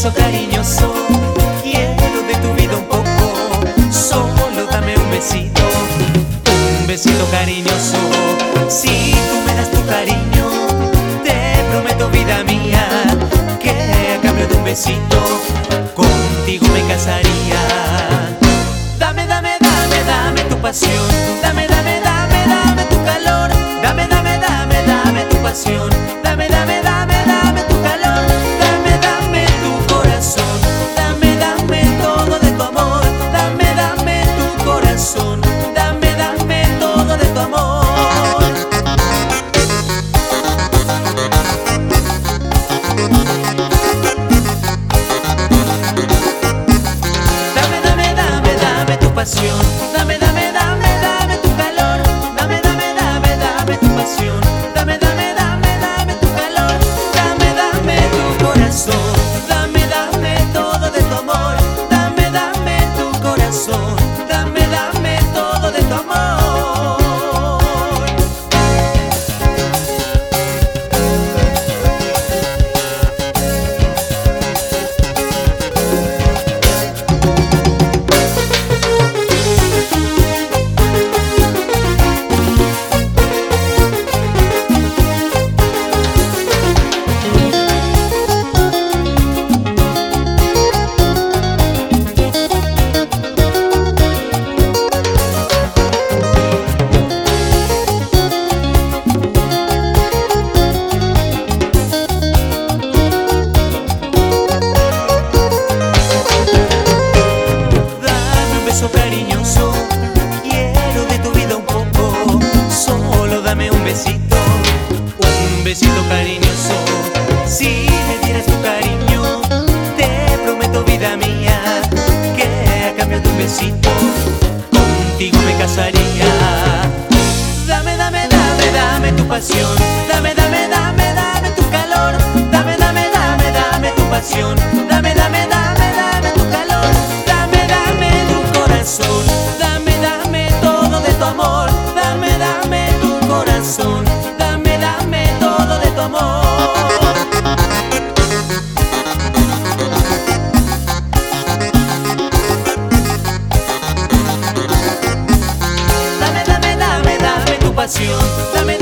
abrazo cariñoso. Quiero de tu vida un poco, solo dame un besito, un besito cariñoso. Si tú me das tu cariño, te prometo vida mía que a cambio de un besito contigo me casaría. Dame, dame, dame, dame tu pasión. Besito contigo me casaría. Dame, dame, dame, dame tu pasión, dame, dame, dame, dame tu calor, dame, dame, dame, dame tu pasión, 味を深め